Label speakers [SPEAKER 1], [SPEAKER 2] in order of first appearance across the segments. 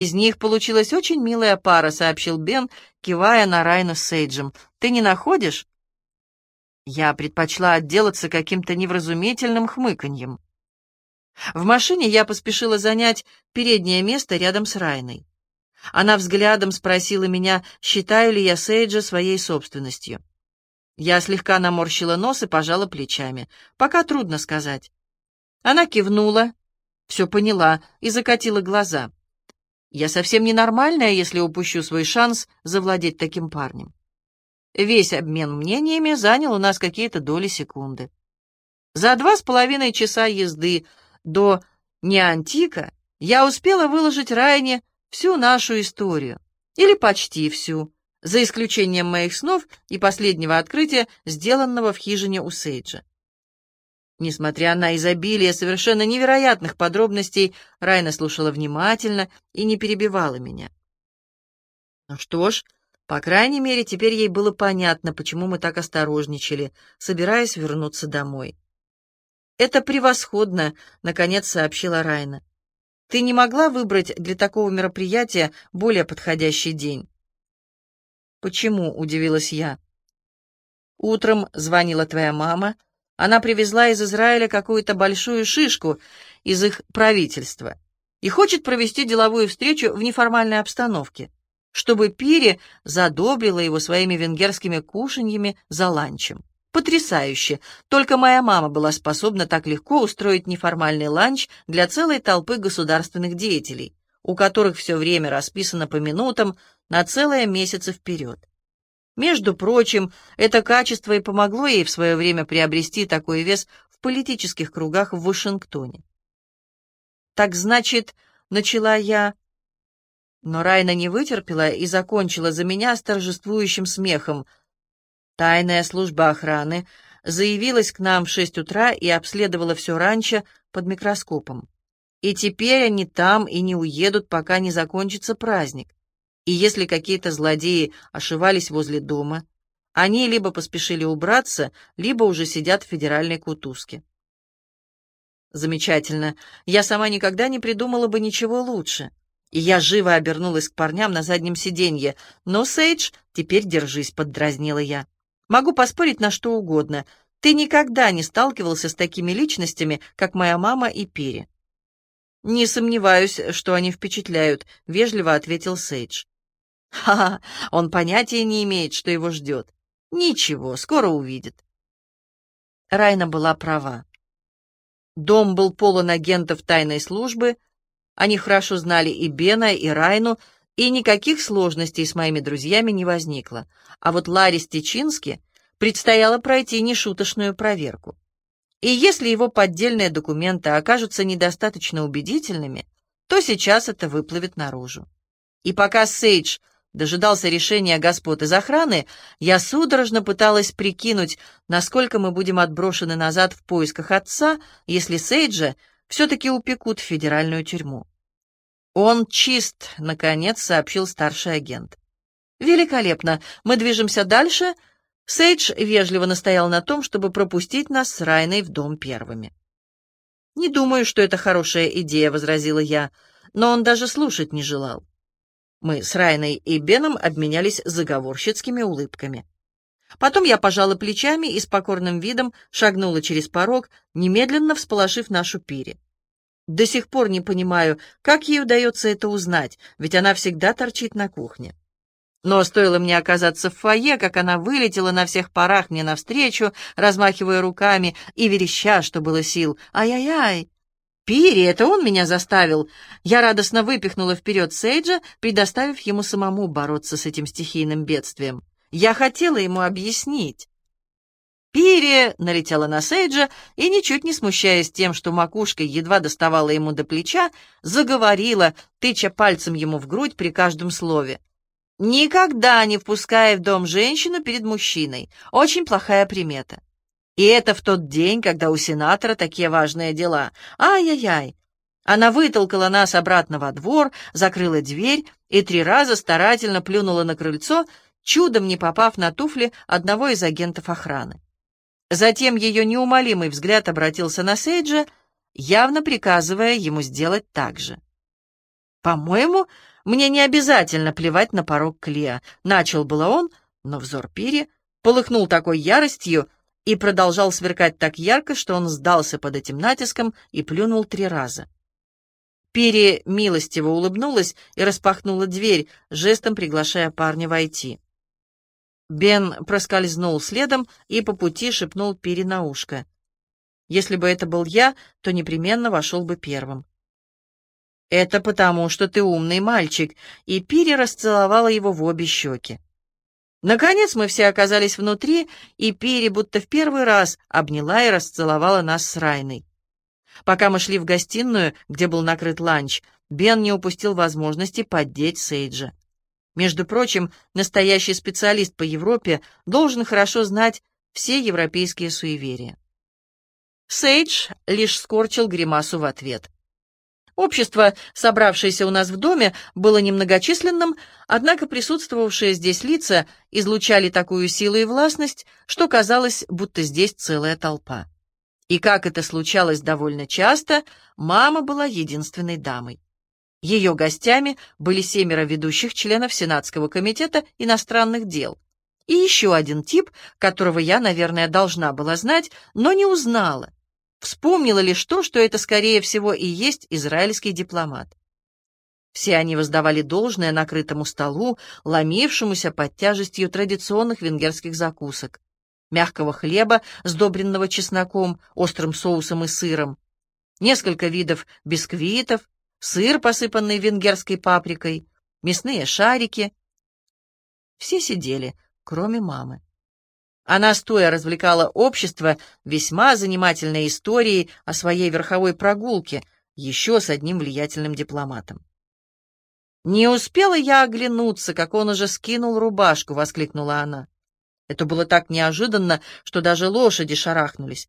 [SPEAKER 1] «Из них получилась очень милая пара», — сообщил Бен, кивая на Райну с Сейджем. «Ты не находишь?» Я предпочла отделаться каким-то невразумительным хмыканьем. В машине я поспешила занять переднее место рядом с Райной. Она взглядом спросила меня, считаю ли я Сейджа своей собственностью. Я слегка наморщила нос и пожала плечами. Пока трудно сказать. Она кивнула, все поняла и закатила глаза. Я совсем ненормальная, если упущу свой шанс завладеть таким парнем. Весь обмен мнениями занял у нас какие-то доли секунды. За два с половиной часа езды до Неантика я успела выложить Райне всю нашу историю, или почти всю, за исключением моих снов и последнего открытия, сделанного в хижине у Сейджа. Несмотря на изобилие совершенно невероятных подробностей, Райна слушала внимательно и не перебивала меня. Ну что ж, по крайней мере, теперь ей было понятно, почему мы так осторожничали, собираясь вернуться домой. «Это превосходно», — наконец сообщила Райна. «Ты не могла выбрать для такого мероприятия более подходящий день?» «Почему?» — удивилась я. «Утром звонила твоя мама», — она привезла из Израиля какую-то большую шишку из их правительства и хочет провести деловую встречу в неформальной обстановке, чтобы Пири задобрила его своими венгерскими кушаньями за ланчем. Потрясающе! Только моя мама была способна так легко устроить неформальный ланч для целой толпы государственных деятелей, у которых все время расписано по минутам на целые месяцы вперед. Между прочим, это качество и помогло ей в свое время приобрести такой вес в политических кругах в Вашингтоне. «Так значит, начала я...» Но Райна не вытерпела и закончила за меня с торжествующим смехом. Тайная служба охраны заявилась к нам в шесть утра и обследовала все раньше под микроскопом. И теперь они там и не уедут, пока не закончится праздник и если какие-то злодеи ошивались возле дома, они либо поспешили убраться, либо уже сидят в федеральной кутузке. Замечательно. Я сама никогда не придумала бы ничего лучше. И я живо обернулась к парням на заднем сиденье. «Но, Сейдж, теперь держись», — поддразнила я. «Могу поспорить на что угодно. Ты никогда не сталкивался с такими личностями, как моя мама и Пири». «Не сомневаюсь, что они впечатляют», — вежливо ответил Сейдж. Ха-ха, он понятия не имеет, что его ждет. Ничего, скоро увидит. Райна была права. Дом был полон агентов тайной службы, они хорошо знали и Бена, и Райну, и никаких сложностей с моими друзьями не возникло. А вот Ларе Стечински предстояло пройти нешуточную проверку. И если его поддельные документы окажутся недостаточно убедительными, то сейчас это выплывет наружу. И пока Сейдж дожидался решения господ из охраны, я судорожно пыталась прикинуть, насколько мы будем отброшены назад в поисках отца, если Сейджа все-таки упекут в федеральную тюрьму. «Он чист», — наконец сообщил старший агент. «Великолепно. Мы движемся дальше». Сейдж вежливо настоял на том, чтобы пропустить нас с Райной в дом первыми. «Не думаю, что это хорошая идея», — возразила я, но он даже слушать не желал. Мы с Райной и Беном обменялись заговорщицкими улыбками. Потом я пожала плечами и с покорным видом шагнула через порог, немедленно всполошив нашу пири. До сих пор не понимаю, как ей удается это узнать, ведь она всегда торчит на кухне. Но стоило мне оказаться в фойе, как она вылетела на всех парах мне навстречу, размахивая руками и вереща, что было сил. «Ай-яй-яй!» «Пири, это он меня заставил!» Я радостно выпихнула вперед Сейджа, предоставив ему самому бороться с этим стихийным бедствием. Я хотела ему объяснить. Пири налетела на Сейджа и, ничуть не смущаясь тем, что макушка едва доставала ему до плеча, заговорила, тыча пальцем ему в грудь при каждом слове. «Никогда не впуская в дом женщину перед мужчиной. Очень плохая примета. И это в тот день, когда у сенатора такие важные дела. Ай-яй-яй! Она вытолкала нас обратно во двор, закрыла дверь и три раза старательно плюнула на крыльцо, чудом не попав на туфли одного из агентов охраны. Затем ее неумолимый взгляд обратился на Сейджа, явно приказывая ему сделать так же. «По-моему, мне не обязательно плевать на порог Клеа», — начал было он, но взор Пири полыхнул такой яростью и продолжал сверкать так ярко, что он сдался под этим натиском и плюнул три раза. Пири милостиво улыбнулась и распахнула дверь, жестом приглашая парня войти. Бен проскользнул следом и по пути шепнул Пири на ушко. «Если бы это был я, то непременно вошел бы первым». «Это потому, что ты умный мальчик», и Пири расцеловала его в обе щеки. Наконец мы все оказались внутри, и Пири будто в первый раз обняла и расцеловала нас с Райной. Пока мы шли в гостиную, где был накрыт ланч, Бен не упустил возможности поддеть Сейджа. Между прочим, настоящий специалист по Европе должен хорошо знать все европейские суеверия. Сейдж лишь скорчил гримасу в ответ. Общество, собравшееся у нас в доме, было немногочисленным, однако присутствовавшие здесь лица излучали такую силу и властность, что казалось, будто здесь целая толпа. И как это случалось довольно часто, мама была единственной дамой. Ее гостями были семеро ведущих членов Сенатского комитета иностранных дел и еще один тип, которого я, наверное, должна была знать, но не узнала. Вспомнила лишь то, что это, скорее всего, и есть израильский дипломат. Все они воздавали должное накрытому столу, ломившемуся под тяжестью традиционных венгерских закусок мягкого хлеба, сдобренного чесноком, острым соусом и сыром, несколько видов бисквитов, сыр, посыпанный венгерской паприкой, мясные шарики. Все сидели, кроме мамы. Она стоя развлекала общество весьма занимательной историей о своей верховой прогулке, еще с одним влиятельным дипломатом. «Не успела я оглянуться, как он уже скинул рубашку!» — воскликнула она. Это было так неожиданно, что даже лошади шарахнулись.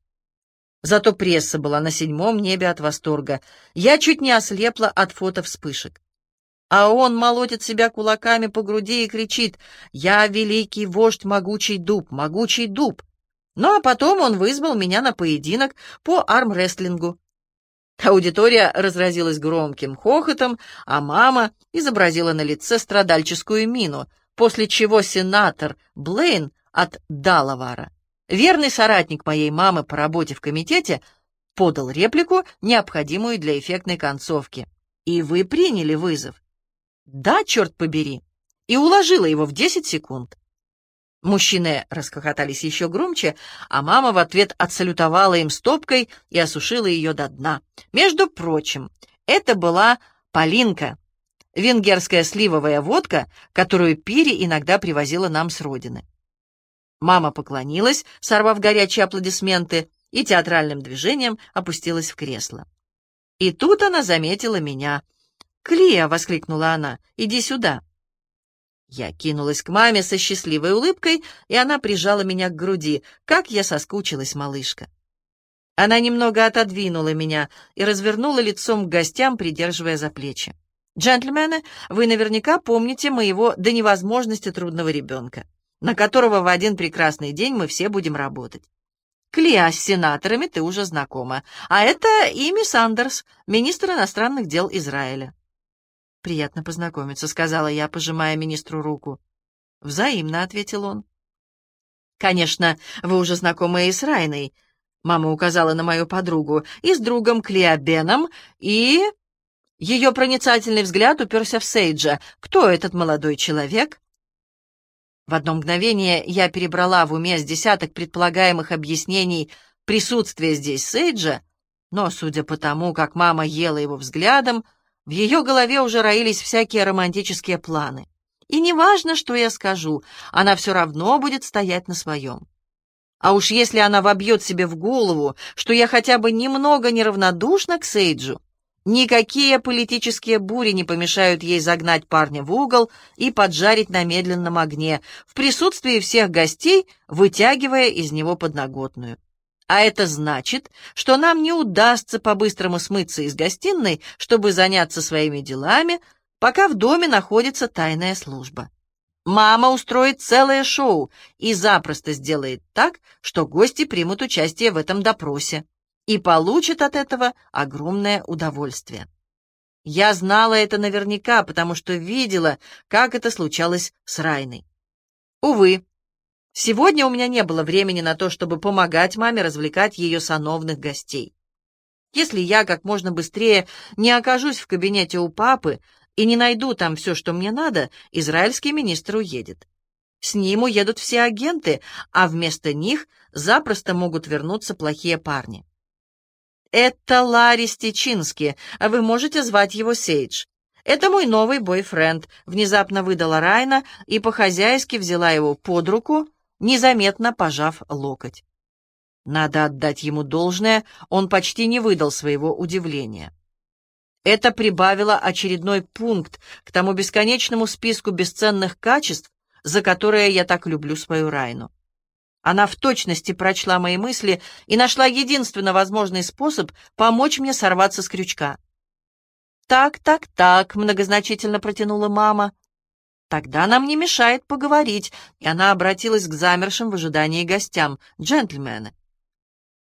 [SPEAKER 1] Зато пресса была на седьмом небе от восторга. Я чуть не ослепла от фото вспышек. А он молотит себя кулаками по груди и кричит «Я великий вождь могучий дуб, могучий дуб!» Ну а потом он вызвал меня на поединок по армрестлингу. Аудитория разразилась громким хохотом, а мама изобразила на лице страдальческую мину, после чего сенатор Блейн от Далавара. Верный соратник моей мамы по работе в комитете подал реплику, необходимую для эффектной концовки. И вы приняли вызов. Да, черт побери. И уложила его в 10 секунд. Мужчины расхохотались еще громче, а мама в ответ отсалютовала им стопкой и осушила ее до дна. Между прочим, это была Полинка, венгерская сливовая водка, которую Пири иногда привозила нам с родины. Мама поклонилась, сорвав горячие аплодисменты, и театральным движением опустилась в кресло. И тут она заметила меня. «Клея!» — воскликнула она. «Иди сюда!» Я кинулась к маме со счастливой улыбкой, и она прижала меня к груди. Как я соскучилась, малышка! Она немного отодвинула меня и развернула лицом к гостям, придерживая за плечи. «Джентльмены, вы наверняка помните моего до невозможности трудного ребенка на которого в один прекрасный день мы все будем работать. Клеа с сенаторами ты уже знакома, а это Ими Сандерс, министр иностранных дел Израиля. «Приятно познакомиться», — сказала я, пожимая министру руку. «Взаимно», — ответил он. «Конечно, вы уже знакомы и с Райной», — мама указала на мою подругу, «и с другом Клеа Беном, и...» Ее проницательный взгляд уперся в Сейджа. «Кто этот молодой человек?» В одно мгновение я перебрала в уме с десяток предполагаемых объяснений присутствия здесь Сейджа, но, судя по тому, как мама ела его взглядом, в ее голове уже роились всякие романтические планы. И неважно, что я скажу, она все равно будет стоять на своем. А уж если она вобьет себе в голову, что я хотя бы немного неравнодушна к Сейджу, Никакие политические бури не помешают ей загнать парня в угол и поджарить на медленном огне, в присутствии всех гостей, вытягивая из него подноготную. А это значит, что нам не удастся по-быстрому смыться из гостиной, чтобы заняться своими делами, пока в доме находится тайная служба. Мама устроит целое шоу и запросто сделает так, что гости примут участие в этом допросе и получит от этого огромное удовольствие. Я знала это наверняка, потому что видела, как это случалось с Райной. Увы, сегодня у меня не было времени на то, чтобы помогать маме развлекать ее сановных гостей. Если я как можно быстрее не окажусь в кабинете у папы и не найду там все, что мне надо, израильский министр уедет. С ним уедут все агенты, а вместо них запросто могут вернуться плохие парни. «Это Ларри Стечински, а вы можете звать его Сейдж. Это мой новый бойфренд», — внезапно выдала Райна и по-хозяйски взяла его под руку, незаметно пожав локоть. Надо отдать ему должное, он почти не выдал своего удивления. Это прибавило очередной пункт к тому бесконечному списку бесценных качеств, за которые я так люблю свою Райну. Она в точности прочла мои мысли и нашла единственно возможный способ помочь мне сорваться с крючка. «Так, так, так», — многозначительно протянула мама. «Тогда нам не мешает поговорить», и она обратилась к замершим в ожидании гостям, джентльмены.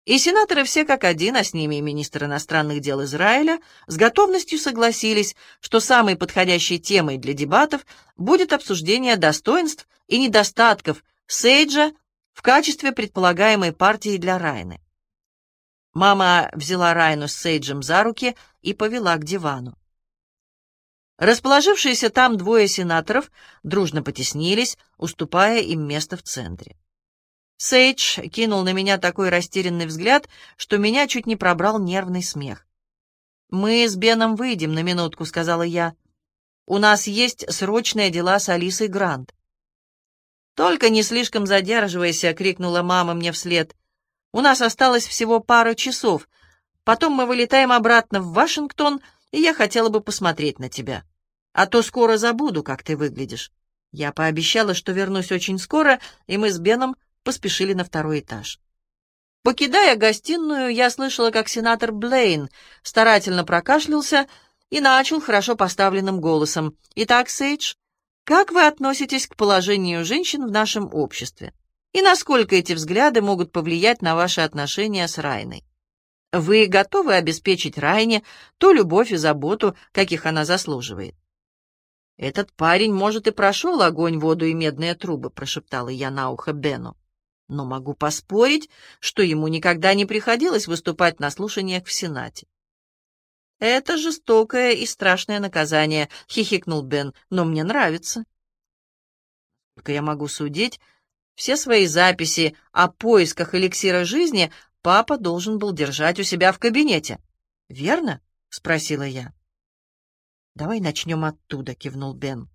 [SPEAKER 1] И сенаторы все как один, а с ними и министр иностранных дел Израиля, с готовностью согласились, что самой подходящей темой для дебатов будет обсуждение достоинств и недостатков Сейджа в качестве предполагаемой партии для Райны. Мама взяла Райну с Сейджем за руки и повела к дивану. Расположившиеся там двое сенаторов дружно потеснились, уступая им место в центре. Сейдж кинул на меня такой растерянный взгляд, что меня чуть не пробрал нервный смех. «Мы с Беном выйдем на минутку», — сказала я. «У нас есть срочные дела с Алисой Грант». «Только не слишком задерживайся», — крикнула мама мне вслед. «У нас осталось всего пара часов. Потом мы вылетаем обратно в Вашингтон, и я хотела бы посмотреть на тебя. А то скоро забуду, как ты выглядишь». Я пообещала, что вернусь очень скоро, и мы с Беном поспешили на второй этаж. Покидая гостиную, я слышала, как сенатор Блейн старательно прокашлялся и начал хорошо поставленным голосом. «Итак, Сейдж, как вы относитесь к положению женщин в нашем обществе? И насколько эти взгляды могут повлиять на ваши отношения с Райной? Вы готовы обеспечить Райне ту любовь и заботу, каких она заслуживает?» «Этот парень, может, и прошел огонь, воду и медные трубы», — прошептала я на ухо Бену но могу поспорить, что ему никогда не приходилось выступать на слушаниях в Сенате. «Это жестокое и страшное наказание», — хихикнул Бен, — «но мне нравится». Только я могу судить, все свои записи о поисках эликсира жизни папа должен был держать у себя в кабинете. «Верно?» — спросила я. «Давай начнем оттуда», — кивнул Бен.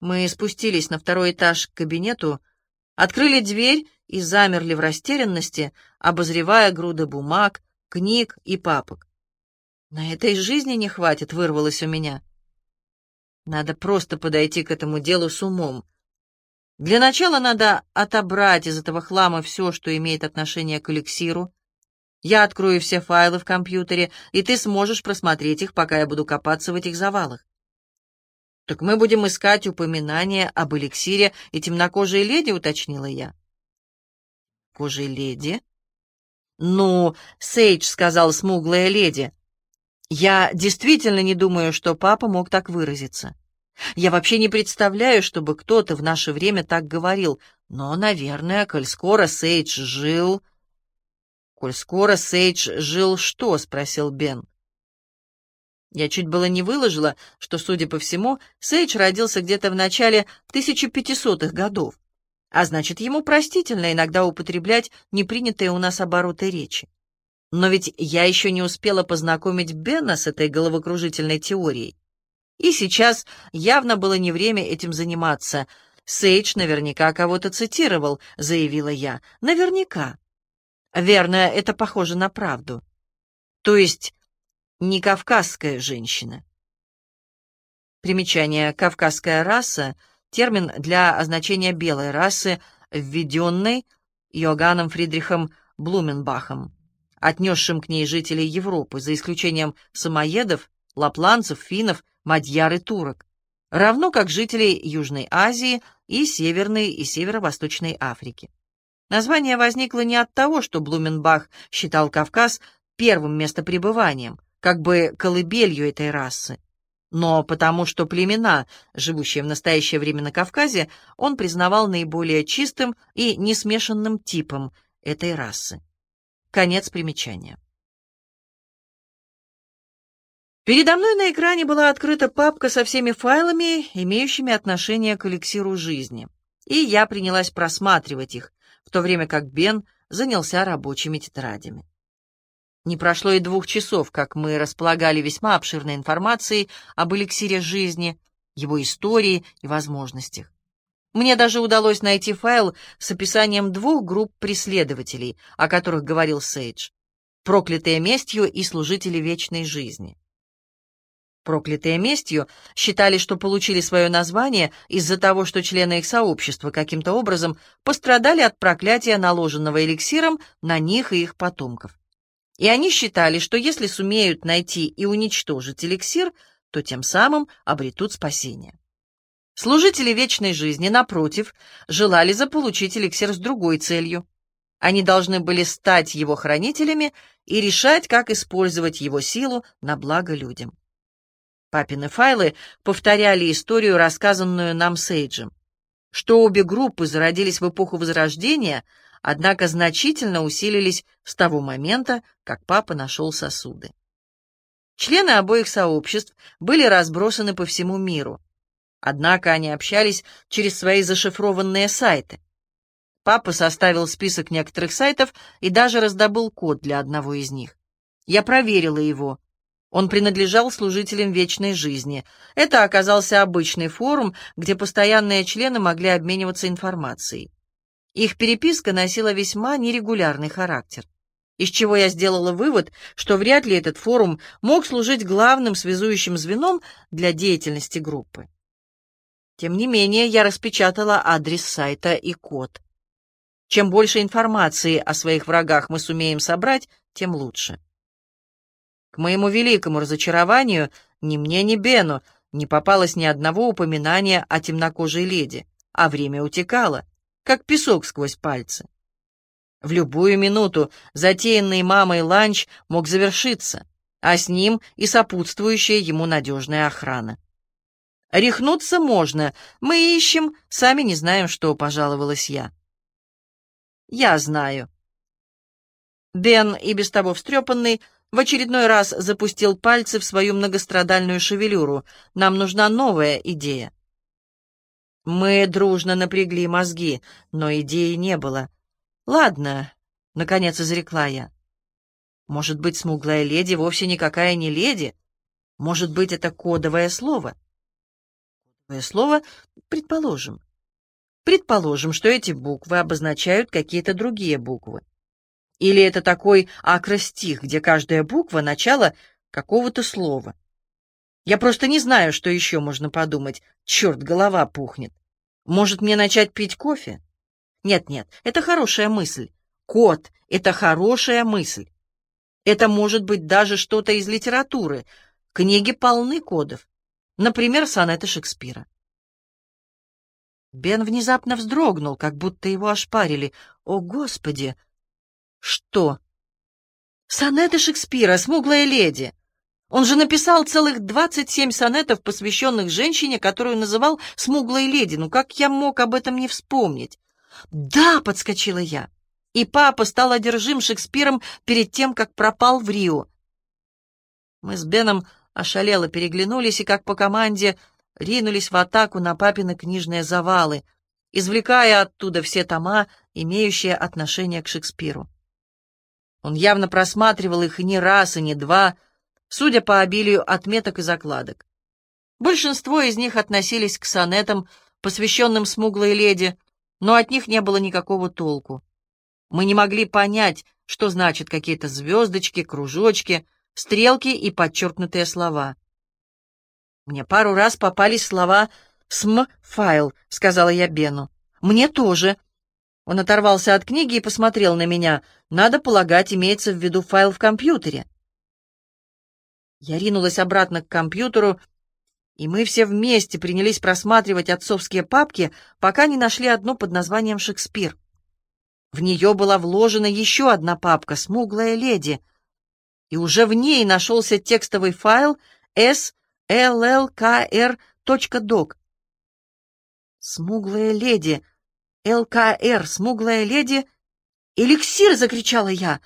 [SPEAKER 1] Мы спустились на второй этаж к кабинету, открыли дверь и замерли в растерянности, обозревая груды бумаг, книг и папок. «На этой жизни не хватит», — вырвалось у меня. Надо просто подойти к этому делу с умом. Для начала надо отобрать из этого хлама все, что имеет отношение к эликсиру. Я открою все файлы в компьютере, и ты сможешь просмотреть их, пока я буду копаться в этих завалах. «Так мы будем искать упоминания об эликсире и темнокожей леди», — уточнила я. «Кожей леди?» «Ну, Сейдж сказал смуглая леди. Я действительно не думаю, что папа мог так выразиться. Я вообще не представляю, чтобы кто-то в наше время так говорил, но, наверное, коль скоро Сейдж жил...» «Коль скоро Сейдж жил что?» — спросил Бен. Я чуть было не выложила, что, судя по всему, Сейдж родился где-то в начале 1500-х годов, а значит, ему простительно иногда употреблять непринятые у нас обороты речи. Но ведь я еще не успела познакомить Бена с этой головокружительной теорией. И сейчас явно было не время этим заниматься. Сейдж наверняка кого-то цитировал, заявила я. Наверняка. Верно, это похоже на правду. То есть не кавказская женщина. Примечание «кавказская раса» — термин для означения белой расы, введенной Йоганном Фридрихом Блуменбахом, отнесшим к ней жителей Европы, за исключением самоедов, лапланцев, финнов, мадьяр и турок, равно как жителей Южной Азии и Северной и Северо-Восточной Африки. Название возникло не от того, что Блуменбах считал Кавказ первым местопребыванием, как бы колыбелью этой расы. Но потому что племена, живущие в настоящее время на Кавказе, он признавал наиболее чистым и несмешанным типом этой расы. Конец примечания. Передо мной на экране была открыта папка со всеми файлами, имеющими отношение к эликсиру жизни, и я принялась просматривать их, в то время как Бен занялся рабочими тетрадями. Не прошло и двух часов, как мы располагали весьма обширной информацией об эликсире жизни, его истории и возможностях. Мне даже удалось найти файл с описанием двух групп преследователей, о которых говорил Сейдж. Проклятые местью и служители вечной жизни. Проклятые местью считали, что получили свое название из-за того, что члены их сообщества каким-то образом пострадали от проклятия, наложенного эликсиром на них и их потомков. И они считали, что если сумеют найти и уничтожить эликсир, то тем самым обретут спасение. Служители вечной жизни, напротив, желали заполучить эликсир с другой целью. Они должны были стать его хранителями и решать, как использовать его силу на благо людям. Папины файлы повторяли историю, рассказанную нам Сейджем, что обе группы зародились в эпоху Возрождения — однако значительно усилились с того момента, как папа нашел сосуды. Члены обоих сообществ были разбросаны по всему миру, однако они общались через свои зашифрованные сайты. Папа составил список некоторых сайтов и даже раздобыл код для одного из них. Я проверила его. Он принадлежал служителям вечной жизни. Это оказался обычный форум, где постоянные члены могли обмениваться информацией. Их переписка носила весьма нерегулярный характер, из чего я сделала вывод, что вряд ли этот форум мог служить главным связующим звеном для деятельности группы. Тем не менее, я распечатала адрес сайта и код. Чем больше информации о своих врагах мы сумеем собрать, тем лучше. К моему великому разочарованию ни мне, ни Бену не попалось ни одного упоминания о темнокожей леди, а время утекало как песок сквозь пальцы. В любую минуту затеянный мамой ланч мог завершиться, а с ним и сопутствующая ему надежная охрана. Рехнуться можно, мы ищем, сами не знаем, что, пожаловалась я. Я знаю. Бен, и без того встрепанный, в очередной раз запустил пальцы в свою многострадальную шевелюру. Нам нужна новая идея. Мы дружно напрягли мозги, но идеи не было. «Ладно», — наконец изрекла я. «Может быть, смуглая леди вовсе никакая не леди? Может быть, это кодовое слово?» «Кодовое слово? Предположим. Предположим, что эти буквы обозначают какие-то другие буквы. Или это такой акростих, где каждая буква — начало какого-то слова. Я просто не знаю, что еще можно подумать. Черт, голова пухнет. Может, мне начать пить кофе? Нет-нет, это хорошая мысль. Кот — это хорошая мысль. Это может быть даже что-то из литературы. Книги полны кодов. Например, сонеты Шекспира. Бен внезапно вздрогнул, как будто его ошпарили. «О, Господи!» «Что?» «Сонеты Шекспира, смуглая леди!» Он же написал целых двадцать семь сонетов, посвященных женщине, которую называл «смуглой леди». Ну как я мог об этом не вспомнить? «Да!» — подскочила я. И папа стал одержим Шекспиром перед тем, как пропал в Рио. Мы с Беном ошалело переглянулись и, как по команде, ринулись в атаку на папины книжные завалы, извлекая оттуда все тома, имеющие отношение к Шекспиру. Он явно просматривал их не раз, и не два — судя по обилию отметок и закладок. Большинство из них относились к сонетам, посвященным смуглой леди, но от них не было никакого толку. Мы не могли понять, что значат какие-то звездочки, кружочки, стрелки и подчеркнутые слова. «Мне пару раз попались слова «см-файл», — сказала я Бену. «Мне тоже». Он оторвался от книги и посмотрел на меня. «Надо полагать, имеется в виду файл в компьютере». Я ринулась обратно к компьютеру, и мы все вместе принялись просматривать отцовские папки, пока не нашли одну под названием «Шекспир». В нее была вложена еще одна папка «Смуглая леди». и уже в ней нашелся текстовый файл sllkr.doc. «Смуглая леди! ЛКР! Смуглая леди!» «Эликсир!» — закричала я.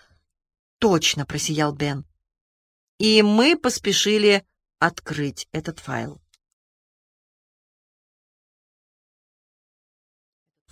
[SPEAKER 1] «Точно!» — просиял Бен. И мы поспешили открыть этот файл.